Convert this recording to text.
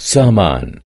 سامان